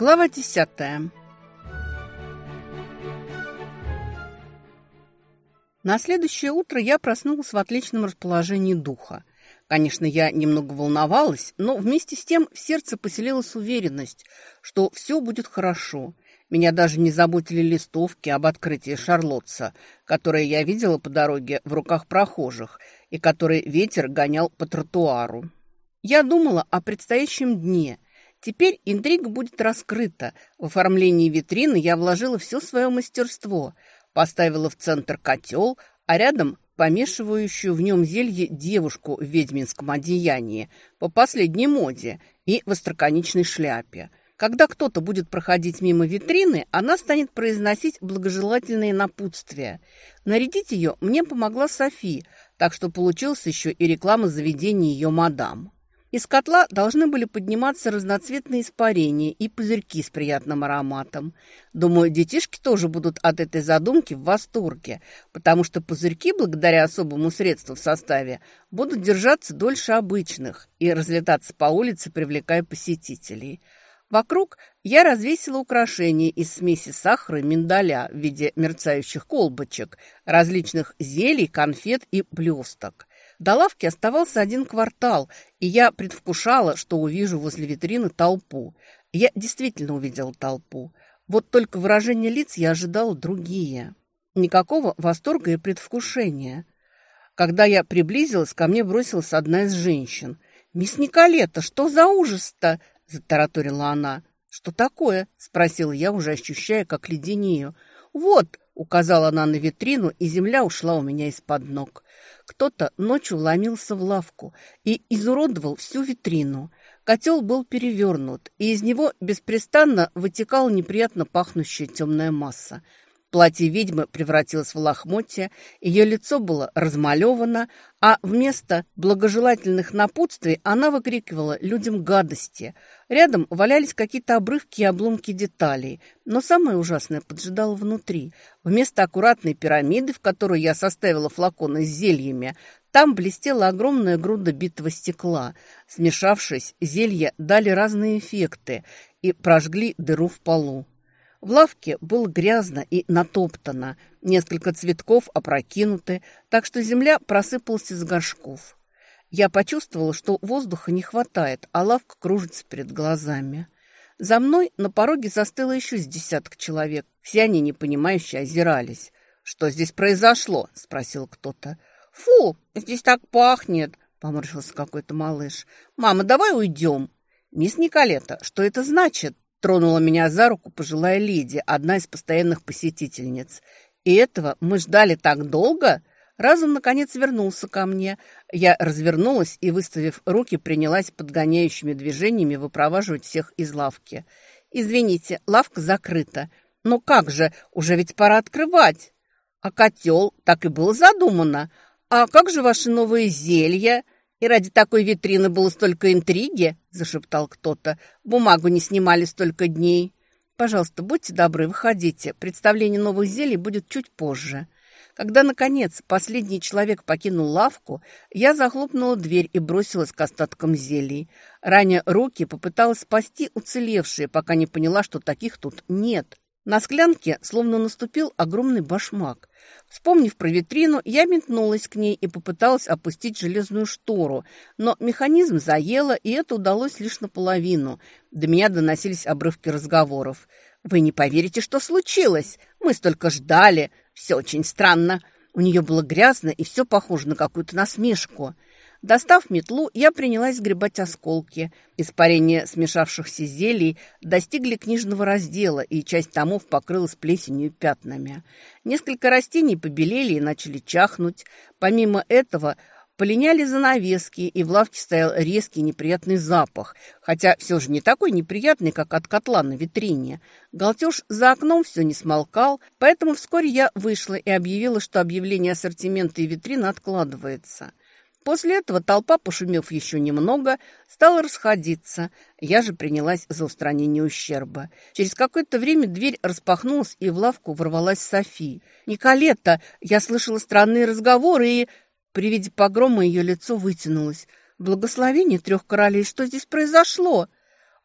Глава 10. На следующее утро я проснулась в отличном расположении духа. Конечно, я немного волновалась, но вместе с тем в сердце поселилась уверенность, что все будет хорошо. Меня даже не заботили листовки об открытии Шарлотца, которые я видела по дороге в руках прохожих и которые ветер гонял по тротуару. Я думала о предстоящем дне – Теперь интрига будет раскрыта. В оформлении витрины я вложила все свое мастерство. Поставила в центр котел, а рядом помешивающую в нем зелье девушку в ведьминском одеянии по последней моде и в остроконечной шляпе. Когда кто-то будет проходить мимо витрины, она станет произносить благожелательные напутствия. Нарядить ее мне помогла Софи, так что получилась еще и реклама заведения ее мадам. Из котла должны были подниматься разноцветные испарения и пузырьки с приятным ароматом. Думаю, детишки тоже будут от этой задумки в восторге, потому что пузырьки, благодаря особому средству в составе, будут держаться дольше обычных и разлетаться по улице, привлекая посетителей. Вокруг я развесила украшения из смеси сахара и миндаля в виде мерцающих колбочек, различных зелий, конфет и блесток. До лавки оставался один квартал, и я предвкушала, что увижу возле витрины толпу. Я действительно увидела толпу. Вот только выражения лиц я ожидала другие. Никакого восторга и предвкушения. Когда я приблизилась, ко мне бросилась одна из женщин. «Мисс Николета, что за ужас-то?» – затараторила она. «Что такое?» – спросила я, уже ощущая, как леденею. «Вот!» – указала она на витрину, и земля ушла у меня из-под ног. Кто-то ночью ломился в лавку и изуродовал всю витрину. Котел был перевернут, и из него беспрестанно вытекала неприятно пахнущая темная масса – Платье ведьмы превратилось в лохмотье, ее лицо было размалевано, а вместо благожелательных напутствий она выкрикивала людям гадости. Рядом валялись какие-то обрывки и обломки деталей, но самое ужасное поджидало внутри. Вместо аккуратной пирамиды, в которую я составила флаконы с зельями, там блестела огромная груда битого стекла. Смешавшись, зелья дали разные эффекты и прожгли дыру в полу. В лавке было грязно и натоптано, несколько цветков опрокинуты, так что земля просыпалась из горшков. Я почувствовала, что воздуха не хватает, а лавка кружится перед глазами. За мной на пороге застыло еще с десяток человек. Все они непонимающе озирались. «Что здесь произошло?» – спросил кто-то. «Фу, здесь так пахнет!» – поморщился какой-то малыш. «Мама, давай уйдем!» «Мисс Николета, что это значит?» Тронула меня за руку пожилая леди, одна из постоянных посетительниц. И этого мы ждали так долго? Разум, наконец, вернулся ко мне. Я развернулась и, выставив руки, принялась подгоняющими движениями выпроваживать всех из лавки. «Извините, лавка закрыта. Но как же, уже ведь пора открывать!» «А котел так и было задумано. А как же ваши новые зелья?» И ради такой витрины было столько интриги, зашептал кто-то. Бумагу не снимали столько дней. Пожалуйста, будьте добры, выходите. Представление новых зелий будет чуть позже. Когда, наконец, последний человек покинул лавку, я захлопнула дверь и бросилась к остаткам зелий. Ранее руки попыталась спасти уцелевшие, пока не поняла, что таких тут нет. На склянке словно наступил огромный башмак. Вспомнив про витрину, я метнулась к ней и попыталась опустить железную штору, но механизм заело, и это удалось лишь наполовину. До меня доносились обрывки разговоров. «Вы не поверите, что случилось! Мы столько ждали! Все очень странно!» У нее было грязно, и все похоже на какую-то насмешку. Достав метлу, я принялась гребать осколки. Испарения смешавшихся зелий достигли книжного раздела, и часть томов покрылась плесенью и пятнами. Несколько растений побелели и начали чахнуть. Помимо этого, полиняли занавески, и в лавке стоял резкий неприятный запах, хотя все же не такой неприятный, как от котла на витрине. Галтеж за окном все не смолкал, поэтому вскоре я вышла и объявила, что объявление ассортимента и витрин откладывается. – После этого толпа, пошумев еще немного, стала расходиться. Я же принялась за устранение ущерба. Через какое-то время дверь распахнулась, и в лавку ворвалась София. «Николета! Я слышала странные разговоры, и...» При виде погрома ее лицо вытянулось. «Благословение трех королей! Что здесь произошло?»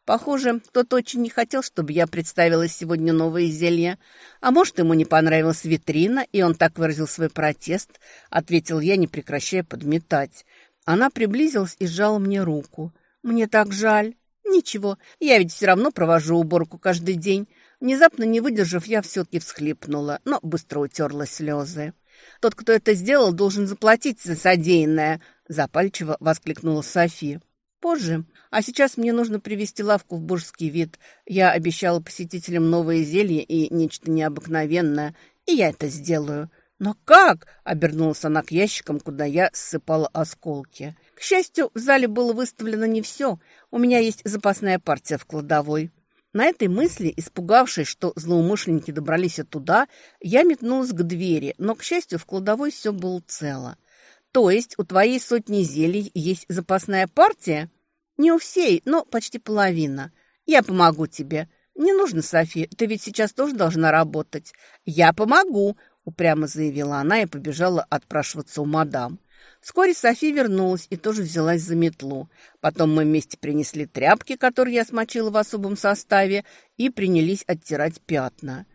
Похоже, тот очень не хотел, чтобы я представила сегодня новые зелье. А может, ему не понравилась витрина, и он так выразил свой протест, ответил я, не прекращая подметать. Она приблизилась и сжала мне руку. Мне так жаль. Ничего, я ведь все равно провожу уборку каждый день. Внезапно не выдержав, я все-таки всхлипнула, но быстро утерла слезы. Тот, кто это сделал, должен заплатить за содеянное, запальчиво воскликнула София. Позже а сейчас мне нужно привести лавку в буржский вид. Я обещала посетителям новые зелья и нечто необыкновенное, и я это сделаю. Но как? Обернулась она к ящикам, куда я ссыпала осколки. К счастью, в зале было выставлено не все. У меня есть запасная партия в кладовой. На этой мысли, испугавшись, что злоумышленники добрались и туда, я метнулась к двери, но, к счастью, в кладовой все было цело. «То есть у твоей сотни зелий есть запасная партия?» Не у всей, но почти половина. Я помогу тебе. Не нужно, Софи, ты ведь сейчас тоже должна работать. Я помогу, упрямо заявила она и побежала отпрашиваться у мадам. Вскоре Софи вернулась и тоже взялась за метлу. Потом мы вместе принесли тряпки, которые я смочила в особом составе, и принялись оттирать пятна.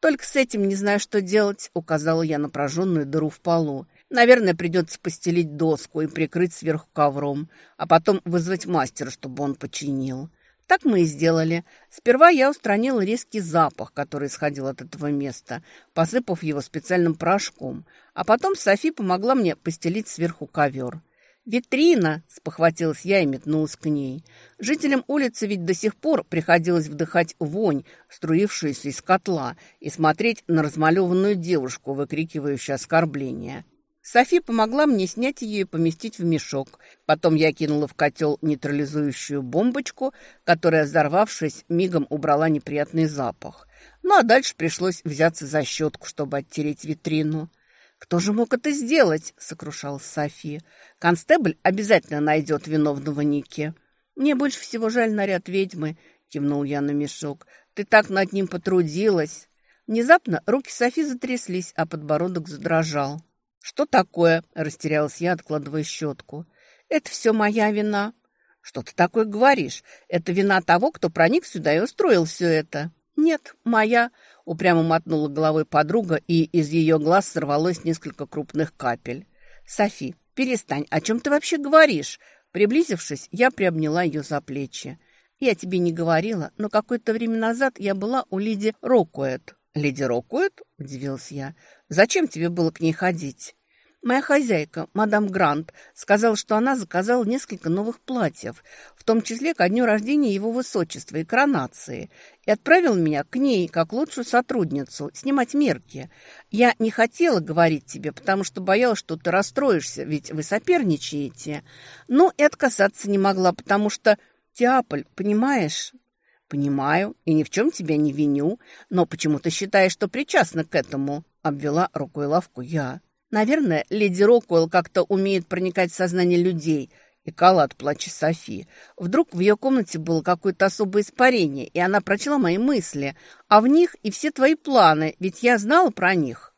«Только с этим не знаю, что делать», — указала я на прожженную дыру в полу. Наверное, придется постелить доску и прикрыть сверху ковром, а потом вызвать мастера, чтобы он починил. Так мы и сделали. Сперва я устранил резкий запах, который исходил от этого места, посыпав его специальным порошком. А потом Софи помогла мне постелить сверху ковер. «Витрина!» – спохватилась я и метнулась к ней. Жителям улицы ведь до сих пор приходилось вдыхать вонь, струившуюся из котла, и смотреть на размалеванную девушку, выкрикивающую оскорбления. Софи помогла мне снять ее и поместить в мешок. Потом я кинула в котел нейтрализующую бомбочку, которая, взорвавшись, мигом убрала неприятный запах. Ну а дальше пришлось взяться за щетку, чтобы оттереть витрину. «Кто же мог это сделать?» — сокрушалась София. «Констебль обязательно найдет виновного Ники». «Мне больше всего жаль наряд ведьмы», — кивнул я на мешок. «Ты так над ним потрудилась». Внезапно руки Софи затряслись, а подбородок задрожал. «Что такое?» – растерялась я, откладывая щетку. «Это все моя вина». «Что ты такое говоришь? Это вина того, кто проник сюда и устроил все это». «Нет, моя», – упрямо мотнула головой подруга, и из ее глаз сорвалось несколько крупных капель. «Софи, перестань, о чем ты вообще говоришь?» Приблизившись, я приобняла ее за плечи. «Я тебе не говорила, но какое-то время назад я была у Лиди Рокуэт, «Леди Рокуэт?» – удивился я. «Зачем тебе было к ней ходить?» Моя хозяйка, мадам Грант, сказала, что она заказала несколько новых платьев, в том числе ко дню рождения его высочества и коронации, и отправила меня к ней, как лучшую сотрудницу, снимать мерки. Я не хотела говорить тебе, потому что боялась, что ты расстроишься, ведь вы соперничаете. Но и отказаться не могла, потому что Теаполь, понимаешь? «Понимаю и ни в чем тебя не виню, но почему ты считаешь, что причастна к этому?» – обвела рукой лавку я. «Наверное, леди Рокуэлл как-то умеет проникать в сознание людей», – икала от плача Софи. Вдруг в ее комнате было какое-то особое испарение, и она прочла мои мысли, а в них и все твои планы, ведь я знала про них.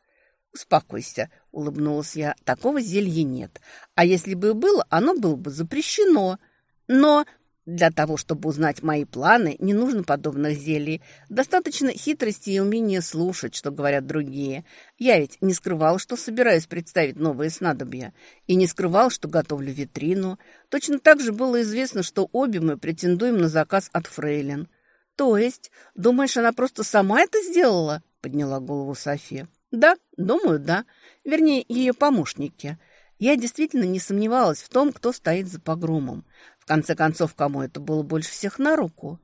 «Успокойся», – улыбнулась я, – «такого зелья нет. А если бы и было, оно было бы запрещено». «Но для того, чтобы узнать мои планы, не нужно подобных зелий. Достаточно хитрости и умения слушать, что говорят другие. Я ведь не скрывал, что собираюсь представить новые снадобья. И не скрывал, что готовлю витрину. Точно так же было известно, что обе мы претендуем на заказ от Фрейлин. «То есть? Думаешь, она просто сама это сделала?» – подняла голову София. «Да, думаю, да. Вернее, ее помощники». Я действительно не сомневалась в том, кто стоит за погромом. Конце концов, кому это было больше всех на руку?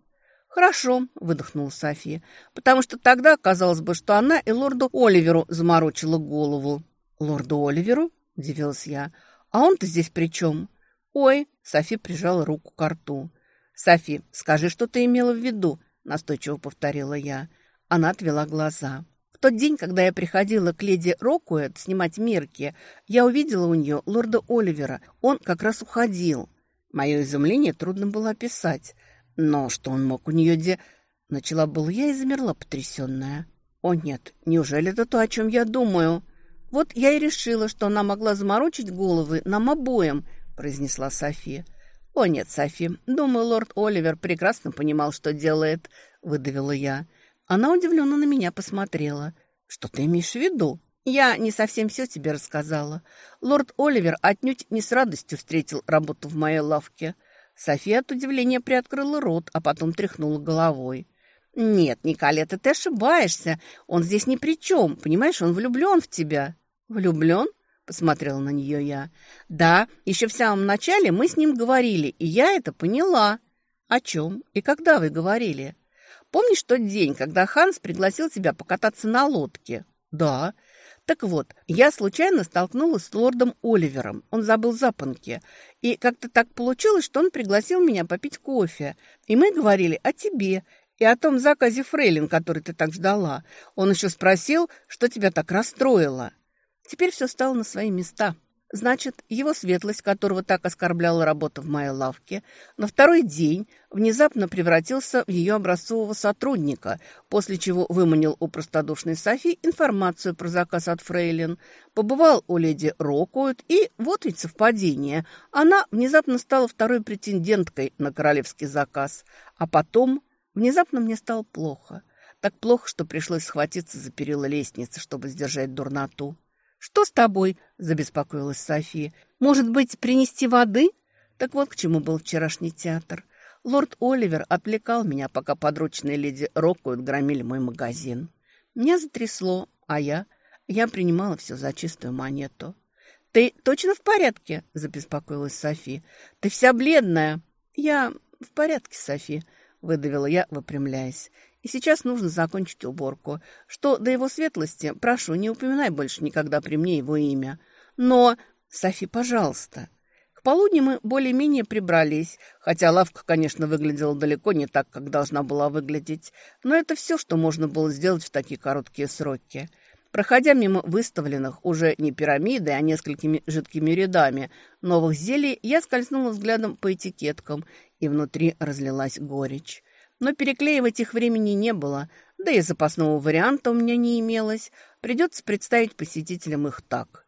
«Хорошо», — выдохнула София, «потому что тогда казалось бы, что она и лорду Оливеру заморочила голову». «Лорду Оливеру?» — удивилась я. «А он-то здесь при чем?» «Ой!» — Софи прижала руку к рту. «Софи, скажи, что ты имела в виду?» — настойчиво повторила я. Она отвела глаза. В тот день, когда я приходила к леди Рокуэт снимать мерки, я увидела у нее лорда Оливера. Он как раз уходил. Мое изумление трудно было описать, но что он мог у нее де... Начала был я и замерла потрясенная. О нет, неужели это то, о чем я думаю? Вот я и решила, что она могла заморочить головы нам обоим, произнесла София. О нет, Софи, думаю, лорд Оливер прекрасно понимал, что делает, выдавила я. Она удивленно на меня посмотрела. Что ты имеешь в виду? Я не совсем все тебе рассказала. Лорд Оливер отнюдь не с радостью встретил работу в моей лавке. София от удивления приоткрыла рот, а потом тряхнула головой. «Нет, Николета, ты ошибаешься. Он здесь ни при чем. Понимаешь, он влюблен в тебя». «Влюблен?» – посмотрела на нее я. «Да, еще в самом начале мы с ним говорили, и я это поняла». «О чем? И когда вы говорили?» «Помнишь тот день, когда Ханс пригласил тебя покататься на лодке?» «Да». Так вот, я случайно столкнулась с лордом Оливером. Он забыл запонки. И как-то так получилось, что он пригласил меня попить кофе. И мы говорили о тебе и о том заказе фрейлин, который ты так ждала. Он еще спросил, что тебя так расстроило. Теперь все стало на свои места. Значит, его светлость, которого так оскорбляла работа в моей лавке, на второй день внезапно превратился в ее образцового сотрудника, после чего выманил у простодушной Софи информацию про заказ от Фрейлин, побывал у леди Рокуэт, и вот ведь совпадение. Она внезапно стала второй претенденткой на королевский заказ. А потом внезапно мне стало плохо. Так плохо, что пришлось схватиться за перила лестницы, чтобы сдержать дурноту. «Что с тобой?» – забеспокоилась София. «Может быть, принести воды?» Так вот к чему был вчерашний театр. Лорд Оливер отвлекал меня, пока подручные леди Роккуют громили мой магазин. Меня затрясло, а я... Я принимала все за чистую монету. «Ты точно в порядке?» – забеспокоилась Софи. «Ты вся бледная!» «Я в порядке, Софи», – выдавила я, выпрямляясь. И сейчас нужно закончить уборку. Что до его светлости, прошу, не упоминай больше никогда при мне его имя. Но, Софи, пожалуйста. К полудню мы более-менее прибрались, хотя лавка, конечно, выглядела далеко не так, как должна была выглядеть. Но это все, что можно было сделать в такие короткие сроки. Проходя мимо выставленных уже не пирамиды, а несколькими жидкими рядами новых зелий, я скользнула взглядом по этикеткам, и внутри разлилась горечь но переклеивать их времени не было, да и запасного варианта у меня не имелось. Придется представить посетителям их так.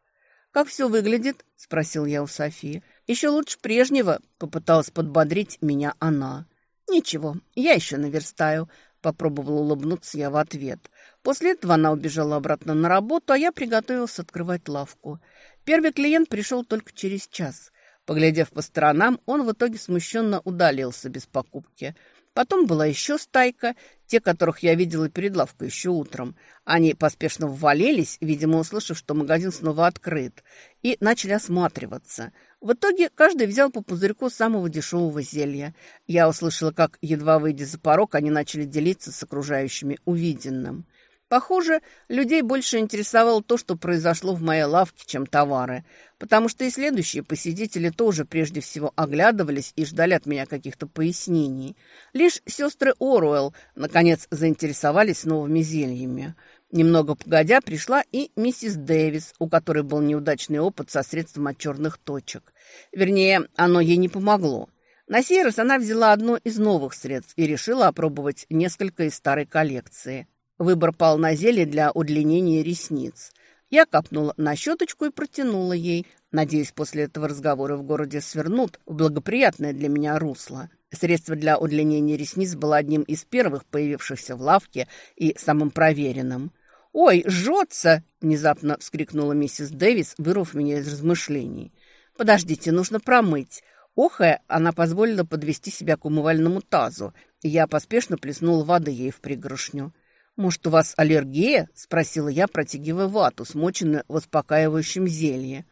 «Как все выглядит?» – спросил я у Софии. «Еще лучше прежнего», – попыталась подбодрить меня она. «Ничего, я еще наверстаю», – попробовала улыбнуться я в ответ. После этого она убежала обратно на работу, а я приготовился открывать лавку. Первый клиент пришел только через час – Поглядев по сторонам, он в итоге смущенно удалился без покупки – Потом была еще стайка, те, которых я видела перед лавкой еще утром. Они поспешно ввалились, видимо, услышав, что магазин снова открыт, и начали осматриваться. В итоге каждый взял по пузырьку самого дешевого зелья. Я услышала, как, едва выйдя за порог, они начали делиться с окружающими увиденным. Похоже, людей больше интересовало то, что произошло в моей лавке, чем товары, потому что и следующие посетители тоже прежде всего оглядывались и ждали от меня каких-то пояснений. Лишь сестры Оруэлл, наконец, заинтересовались новыми зельями. Немного погодя пришла и миссис Дэвис, у которой был неудачный опыт со средством от черных точек. Вернее, оно ей не помогло. На сей раз она взяла одно из новых средств и решила опробовать несколько из старой коллекции – Выбор пал на зелье для удлинения ресниц. Я капнула на щеточку и протянула ей, надеясь, после этого разговора в городе свернут в благоприятное для меня русло. Средство для удлинения ресниц было одним из первых появившихся в лавке и самым проверенным. «Ой, жжется!» – внезапно вскрикнула миссис Дэвис, вырвав меня из размышлений. «Подождите, нужно промыть». Охая, она позволила подвести себя к умывальному тазу, и я поспешно плеснула воды ей в пригоршню. «Может, у вас аллергия?» – спросила я, протягивая вату, смоченную в успокаивающем зелье.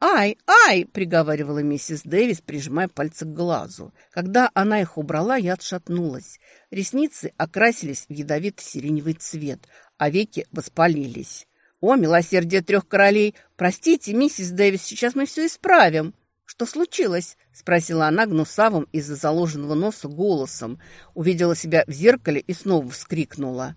«Ай, ай!» – приговаривала миссис Дэвис, прижимая пальцы к глазу. Когда она их убрала, я отшатнулась. Ресницы окрасились в ядовито-сиреневый цвет, а веки воспалились. «О, милосердие трех королей! Простите, миссис Дэвис, сейчас мы все исправим!» «Что случилось?» – спросила она гнусавым из-за заложенного носа голосом. Увидела себя в зеркале и снова вскрикнула.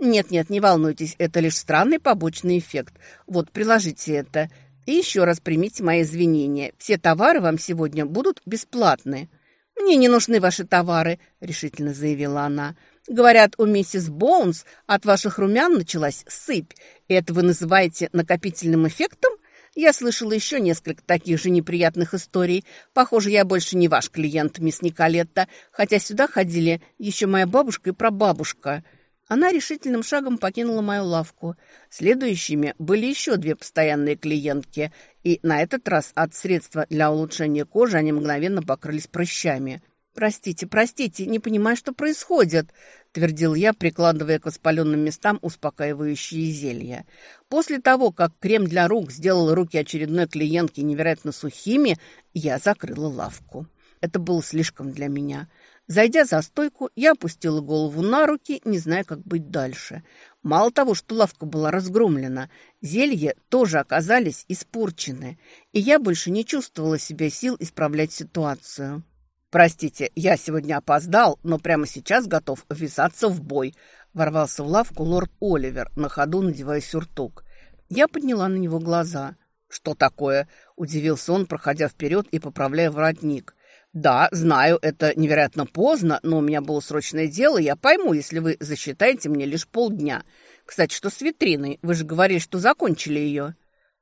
Нет-нет, не волнуйтесь, это лишь странный побочный эффект. Вот, приложите это. И еще раз примите мои извинения. Все товары вам сегодня будут бесплатны». «Мне не нужны ваши товары», — решительно заявила она. «Говорят, у миссис Боунс от ваших румян началась сыпь. И это вы называете накопительным эффектом? Я слышала еще несколько таких же неприятных историй. Похоже, я больше не ваш клиент, мисс Николетта, хотя сюда ходили еще моя бабушка и прабабушка». Она решительным шагом покинула мою лавку. Следующими были еще две постоянные клиентки, и на этот раз от средства для улучшения кожи они мгновенно покрылись прыщами. «Простите, простите, не понимаю, что происходит», – твердил я, прикладывая к воспаленным местам успокаивающие зелья. После того, как крем для рук сделал руки очередной клиентки невероятно сухими, я закрыла лавку. Это было слишком для меня – Зайдя за стойку, я опустила голову на руки, не зная, как быть дальше. Мало того, что лавка была разгромлена, зелья тоже оказались испорчены, и я больше не чувствовала себя сил исправлять ситуацию. «Простите, я сегодня опоздал, но прямо сейчас готов ввязаться в бой», ворвался в лавку лорд Оливер, на ходу надевая сюртук. Я подняла на него глаза. «Что такое?» – удивился он, проходя вперед и поправляя воротник – «Да, знаю, это невероятно поздно, но у меня было срочное дело, я пойму, если вы засчитаете мне лишь полдня. Кстати, что с витриной? Вы же говорили, что закончили ее».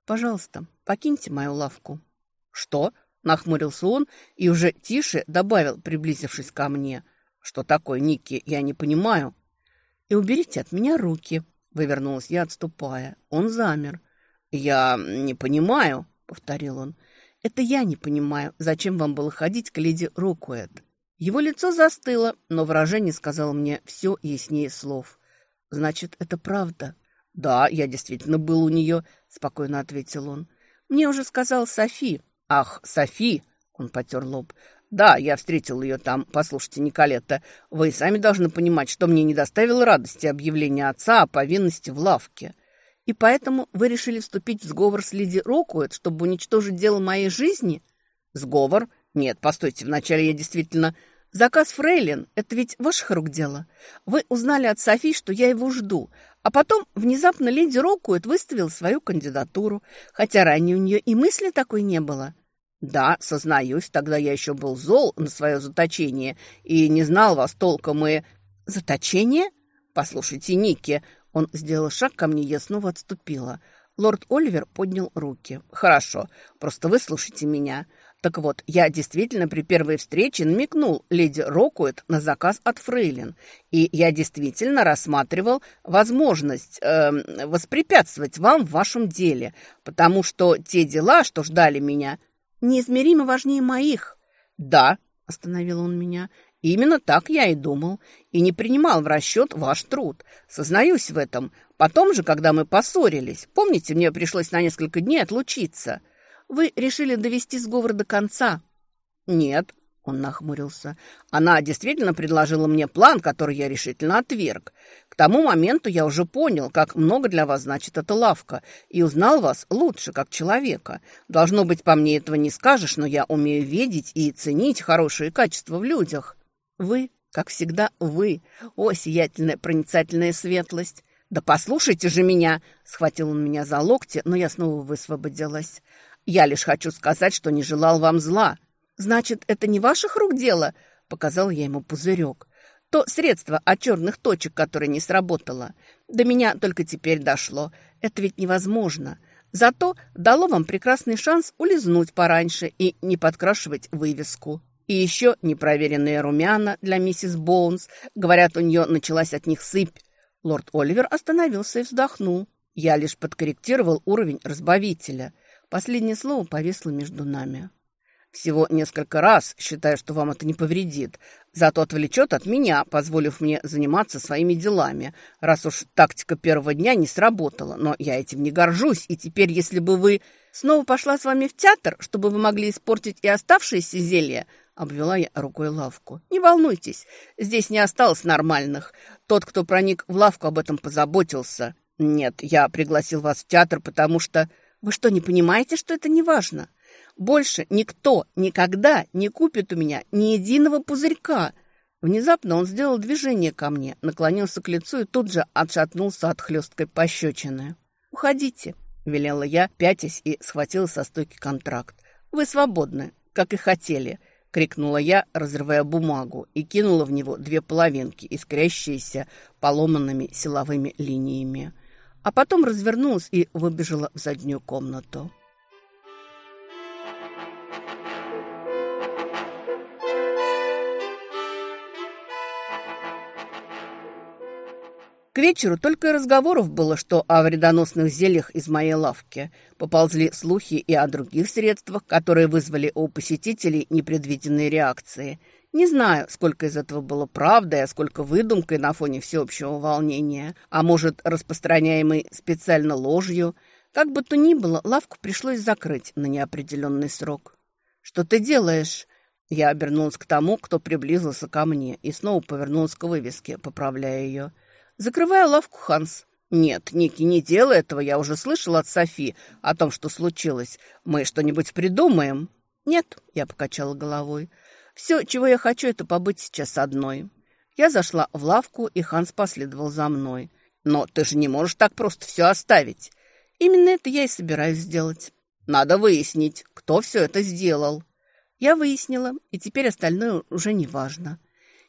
«Пожалуйста, покиньте мою лавку». «Что?» – нахмурился он и уже тише добавил, приблизившись ко мне. «Что такое, Ники? Я не понимаю». «И уберите от меня руки», – вывернулась я, отступая. Он замер. «Я не понимаю», – повторил он. Это я не понимаю, зачем вам было ходить к леди Рокуэт. Его лицо застыло, но выражение сказало мне все яснее слов. Значит, это правда. Да, я действительно был у нее, спокойно ответил он. Мне уже сказал Софи. Ах, Софи, он потер лоб. «Да, я встретил ее там. Послушайте, Николетта, вы сами должны понимать, что мне не доставило радости объявление отца о повинности в лавке. И поэтому вы решили вступить в сговор с Лиди Рокуэт, чтобы уничтожить дело моей жизни? Сговор? Нет, постойте, вначале я действительно... Заказ Фрейлин – это ведь ваших рук дело. Вы узнали от Софи, что я его жду. А потом внезапно Леди Рокуэт выставил свою кандидатуру, хотя ранее у нее и мысли такой не было. Да, сознаюсь, тогда я еще был зол на свое заточение и не знал вас толком и... Заточение? Послушайте, Ники, он сделал шаг ко мне, я снова отступила. Лорд Оливер поднял руки. «Хорошо, просто выслушайте меня. Так вот, я действительно при первой встрече намекнул леди Рокуэт на заказ от Фрейлин. И я действительно рассматривал возможность э, воспрепятствовать вам в вашем деле, потому что те дела, что ждали меня, неизмеримо важнее моих». «Да», – остановил он меня, – Именно так я и думал, и не принимал в расчет ваш труд. Сознаюсь в этом. Потом же, когда мы поссорились, помните, мне пришлось на несколько дней отлучиться. Вы решили довести сговор до конца? Нет, он нахмурился. Она действительно предложила мне план, который я решительно отверг. К тому моменту я уже понял, как много для вас значит эта лавка, и узнал вас лучше, как человека. Должно быть, по мне этого не скажешь, но я умею видеть и ценить хорошие качества в людях. Вы, как всегда, вы, о, сиятельная, проницательная светлость. Да послушайте же меня!» Схватил он меня за локти, но я снова высвободилась. «Я лишь хочу сказать, что не желал вам зла». «Значит, это не ваших рук дело?» Показал я ему пузырек. «То средство от черных точек, которое не сработало. До меня только теперь дошло. Это ведь невозможно». Зато дало вам прекрасный шанс улизнуть пораньше и не подкрашивать вывеску и еще непроверенные румяна для миссис Боунс. Говорят, у нее началась от них сыпь. Лорд Оливер остановился и вздохнул. Я лишь подкорректировал уровень разбавителя. Последнее слово повисло между нами. Всего несколько раз считая, что вам это не повредит. Зато отвлечет от меня, позволив мне заниматься своими делами. Раз уж тактика первого дня не сработала, но я этим не горжусь. И теперь, если бы вы снова пошла с вами в театр, чтобы вы могли испортить и оставшиеся зелья, Обвела я рукой лавку. «Не волнуйтесь, здесь не осталось нормальных. Тот, кто проник в лавку, об этом позаботился. Нет, я пригласил вас в театр, потому что... Вы что, не понимаете, что это не важно? Больше никто никогда не купит у меня ни единого пузырька». Внезапно он сделал движение ко мне, наклонился к лицу и тут же отшатнулся от хлесткой пощечины. «Уходите», — велела я, пятясь и схватила со стойки контракт. «Вы свободны, как и хотели. — крикнула я, разрывая бумагу, и кинула в него две половинки, искрящиеся поломанными силовыми линиями. А потом развернулась и выбежала в заднюю комнату. К вечеру только разговоров было, что о вредоносных зельях из моей лавки. Поползли слухи и о других средствах, которые вызвали у посетителей непредвиденные реакции. Не знаю, сколько из этого было правдой, а сколько выдумкой на фоне всеобщего волнения, а может, распространяемой специально ложью. Как бы то ни было, лавку пришлось закрыть на неопределенный срок. «Что ты делаешь?» Я обернулась к тому, кто приблизился ко мне, и снова повернулась к вывеске, поправляя ее – закрывая лавку Ханс. «Нет, Ники, не делай этого, я уже слышала от Софи о том, что случилось. Мы что-нибудь придумаем». «Нет», — я покачала головой. «Все, чего я хочу, это побыть сейчас одной». Я зашла в лавку, и Ханс последовал за мной. «Но ты же не можешь так просто все оставить». «Именно это я и собираюсь сделать». «Надо выяснить, кто все это сделал». Я выяснила, и теперь остальное уже не важно.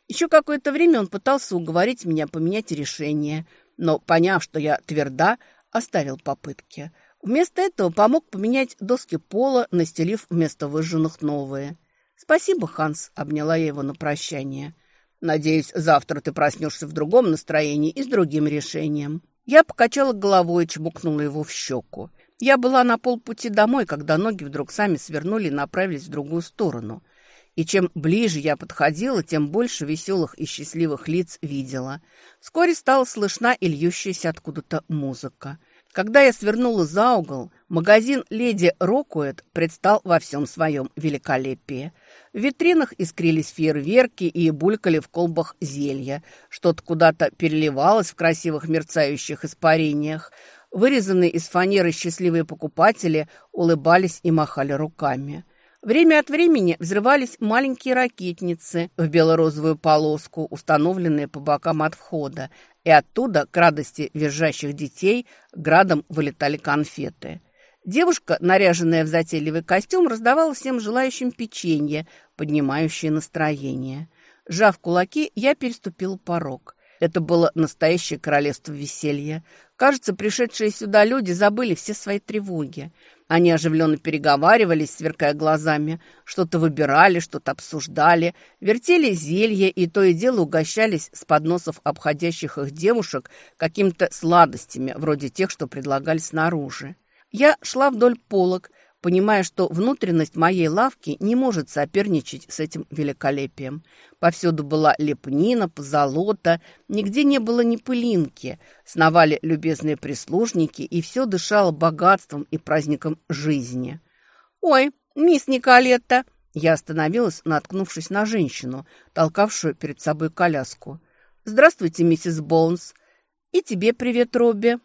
Еще какое-то время он пытался уговорить меня поменять решение, но, поняв, что я тверда, оставил попытки. Вместо этого помог поменять доски пола, настелив вместо выжженных новые. «Спасибо, Ханс», — обняла я его на прощание. «Надеюсь, завтра ты проснешься в другом настроении и с другим решением». Я покачала головой и чмокнула его в щеку. Я была на полпути домой, когда ноги вдруг сами свернули и направились в другую сторону. И чем ближе я подходила, тем больше веселых и счастливых лиц видела. Вскоре стала слышна и льющаяся откуда-то музыка. Когда я свернула за угол, магазин «Леди Рокуэт» предстал во всем своем великолепии. В витринах искрились фейерверки и булькали в колбах зелья. Что-то куда-то переливалось в красивых мерцающих испарениях. Вырезанные из фанеры счастливые покупатели улыбались и махали руками. Время от времени взрывались маленькие ракетницы в бело-розовую полоску, установленные по бокам от входа, и оттуда, к радости визжащих детей, градом вылетали конфеты. Девушка, наряженная в затейливый костюм, раздавала всем желающим печенье, поднимающее настроение. Жав кулаки, я переступил порог – это было настоящее королевство веселья. Кажется, пришедшие сюда люди забыли все свои тревоги. Они оживленно переговаривались, сверкая глазами, что-то выбирали, что-то обсуждали, вертели зелье и то и дело угощались с подносов обходящих их девушек какими-то сладостями, вроде тех, что предлагали снаружи. Я шла вдоль полок, понимая, что внутренность моей лавки не может соперничать с этим великолепием. Повсюду была лепнина, позолота, нигде не было ни пылинки. Сновали любезные прислужники, и все дышало богатством и праздником жизни. «Ой, мисс Николетта!» Я остановилась, наткнувшись на женщину, толкавшую перед собой коляску. «Здравствуйте, миссис Боунс!» «И тебе привет, Робби!»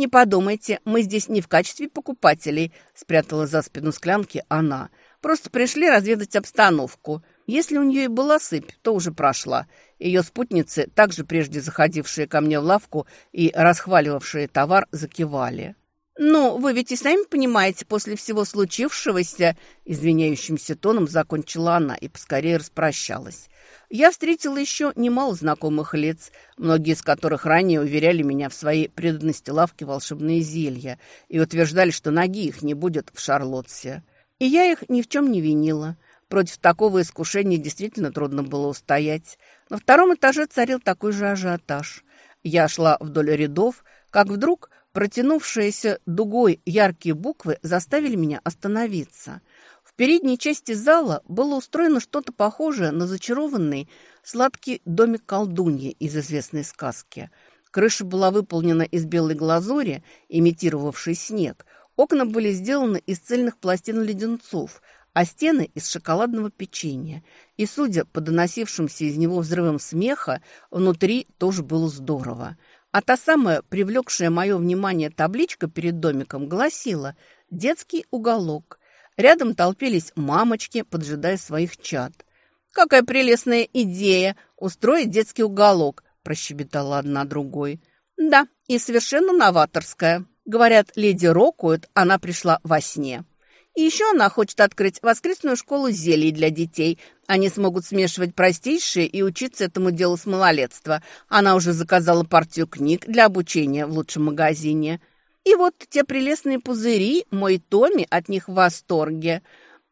«Не подумайте, мы здесь не в качестве покупателей», – спрятала за спину склянки она. «Просто пришли разведать обстановку. Если у нее и была сыпь, то уже прошла. Ее спутницы, также прежде заходившие ко мне в лавку и расхваливавшие товар, закивали». «Ну, вы ведь и сами понимаете, после всего случившегося...» Извиняющимся тоном закончила она и поскорее распрощалась. Я встретила еще немало знакомых лиц, многие из которых ранее уверяли меня в своей преданности лавке волшебные зелья и утверждали, что ноги их не будет в Шарлотсе. И я их ни в чем не винила. Против такого искушения действительно трудно было устоять. На втором этаже царил такой же ажиотаж. Я шла вдоль рядов, как вдруг Протянувшиеся дугой яркие буквы заставили меня остановиться. В передней части зала было устроено что-то похожее на зачарованный сладкий домик колдуньи из известной сказки. Крыша была выполнена из белой глазури, имитировавшей снег. Окна были сделаны из цельных пластин леденцов, а стены – из шоколадного печенья. И, судя по доносившимся из него взрывам смеха, внутри тоже было здорово – а та самая, привлекшая мое внимание табличка перед домиком, гласила «Детский уголок». Рядом толпились мамочки, поджидая своих чад. «Какая прелестная идея! Устроить детский уголок!» – прощебетала одна другой. «Да, и совершенно новаторская. Говорят, леди Рокует, она пришла во сне». И еще она хочет открыть воскресную школу зелий для детей. Они смогут смешивать простейшие и учиться этому делу с малолетства. Она уже заказала партию книг для обучения в лучшем магазине. И вот те прелестные пузыри, мой Томми от них в восторге.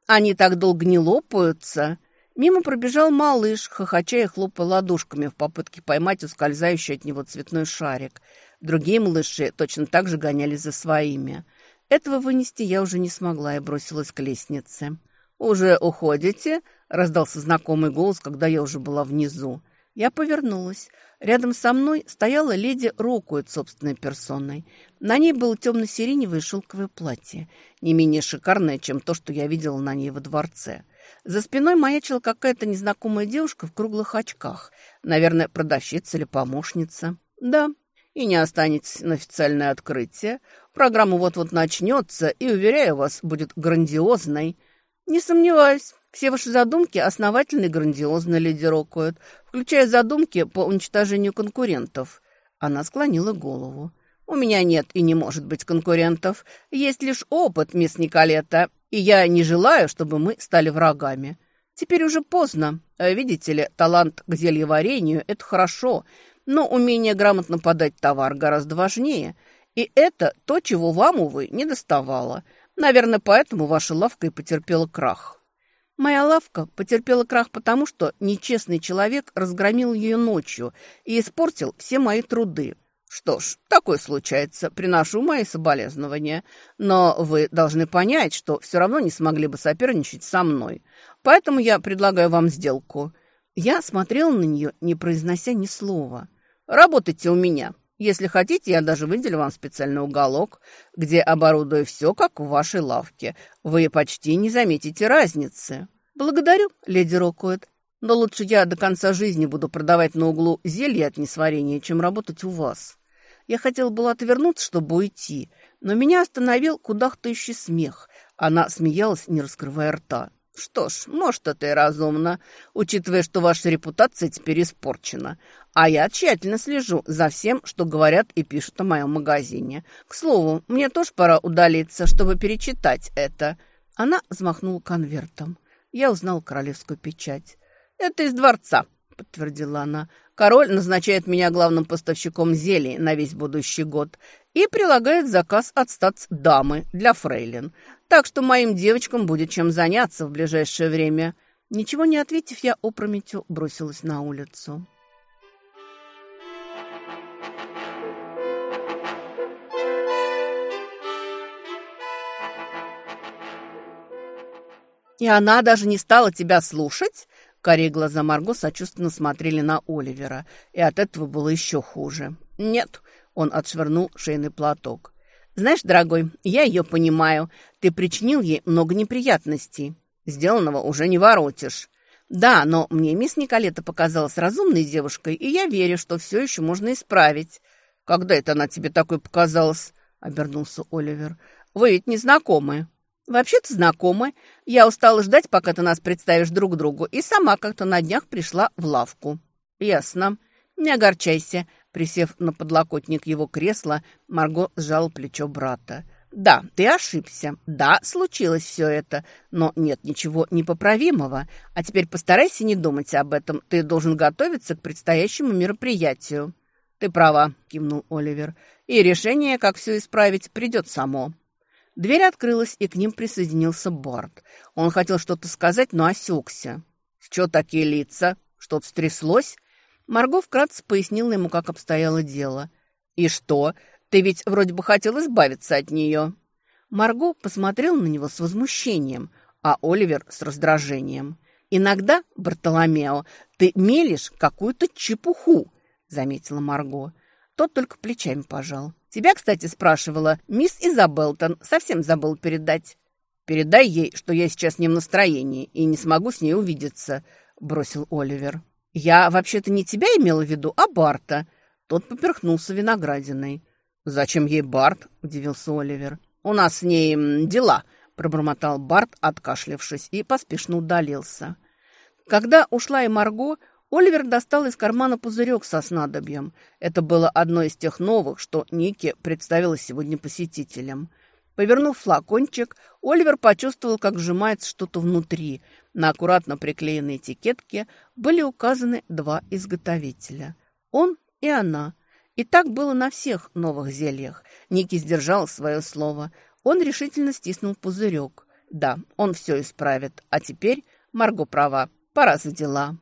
Они так долго не лопаются. Мимо пробежал малыш, хохоча и хлопая ладошками в попытке поймать ускользающий от него цветной шарик. Другие малыши точно так же гонялись за своими. Этого вынести я уже не смогла и бросилась к лестнице. «Уже уходите?» — раздался знакомый голос, когда я уже была внизу. Я повернулась. Рядом со мной стояла леди Рокуэт собственной персоной. На ней было темно-сиреневое шелковое платье, не менее шикарное, чем то, что я видела на ней во дворце. За спиной маячила какая-то незнакомая девушка в круглых очках, наверное, продавщица или помощница. Да, и не останетесь на официальное открытие. Программа вот-вот начнется и, уверяю вас, будет грандиозной. Не сомневаюсь, все ваши задумки основательно и грандиозно лидирокают, включая задумки по уничтожению конкурентов. Она склонила голову. У меня нет и не может быть конкурентов. Есть лишь опыт, мисс Николета, и я не желаю, чтобы мы стали врагами. Теперь уже поздно. Видите ли, талант к зельеварению – это хорошо – но умение грамотно подать товар гораздо важнее. И это то, чего вам, увы, не доставало. Наверное, поэтому ваша лавка и потерпела крах. Моя лавка потерпела крах потому, что нечестный человек разгромил ее ночью и испортил все мои труды. Что ж, такое случается, приношу мои соболезнования. Но вы должны понять, что все равно не смогли бы соперничать со мной. Поэтому я предлагаю вам сделку. Я смотрел на нее, не произнося ни слова. Работайте у меня. Если хотите, я даже выделю вам специальный уголок, где оборудую все, как в вашей лавке. Вы почти не заметите разницы». «Благодарю, леди Рокует. Но лучше я до конца жизни буду продавать на углу зелья от несварения, чем работать у вас». Я хотел было отвернуться, чтобы уйти, но меня остановил кудахтающий смех. Она смеялась, не раскрывая рта. Что ж, может, это и разумно, учитывая, что ваша репутация теперь испорчена. А я тщательно слежу за всем, что говорят и пишут о моем магазине. К слову, мне тоже пора удалиться, чтобы перечитать это». Она взмахнула конвертом. Я узнал королевскую печать. «Это из дворца», — подтвердила она. «Король назначает меня главным поставщиком зелий на весь будущий год и прилагает заказ от стац дамы для фрейлин. Так что моим девочкам будет чем заняться в ближайшее время». Ничего не ответив, я опрометью бросилась на улицу. «И она даже не стала тебя слушать?» корей глаза Марго сочувственно смотрели на Оливера, и от этого было еще хуже. «Нет», — он отшвырнул шейный платок. Знаешь, дорогой, я ее понимаю. Ты причинил ей много неприятностей. Сделанного уже не воротишь. Да, но мне мисс Николета показалась разумной девушкой, и я верю, что все еще можно исправить. Когда это она тебе такой показалась? Обернулся Оливер. Вы ведь не знакомы. Вообще-то знакомы. Я устала ждать, пока ты нас представишь друг другу, и сама как-то на днях пришла в лавку. Ясно. Не огорчайся. Присев на подлокотник его кресла, Марго сжал плечо брата. «Да, ты ошибся. Да, случилось все это. Но нет ничего непоправимого. А теперь постарайся не думать об этом. Ты должен готовиться к предстоящему мероприятию». «Ты права», – кивнул Оливер. «И решение, как все исправить, придет само». Дверь открылась, и к ним присоединился Борт. Он хотел что-то сказать, но осекся. «С чего такие лица? Что-то стряслось?» Марго вкратце пояснила ему, как обстояло дело. «И что? Ты ведь вроде бы хотел избавиться от нее». Марго посмотрел на него с возмущением, а Оливер с раздражением. «Иногда, Бартоломео, ты мелешь какую-то чепуху», — заметила Марго. Тот только плечами пожал. «Тебя, кстати, спрашивала мисс Изабелтон. Совсем забыл передать». «Передай ей, что я сейчас не в настроении и не смогу с ней увидеться», — бросил Оливер. Я вообще-то не тебя имела в виду, а Барта. Тот поперхнулся виноградиной. Зачем ей Барт? удивился Оливер. У нас с ней дела, пробормотал Барт, откашлявшись, и поспешно удалился. Когда ушла и Марго, Оливер достал из кармана пузырек со снадобьем. Это было одно из тех новых, что Ники представила сегодня посетителям. Повернув флакончик, Оливер почувствовал, как сжимается что-то внутри – на аккуратно приклеенной этикетке были указаны два изготовителя. Он и она. И так было на всех новых зельях. Ники сдержал свое слово. Он решительно стиснул пузырек. Да, он все исправит. А теперь Марго права. Пора за дела.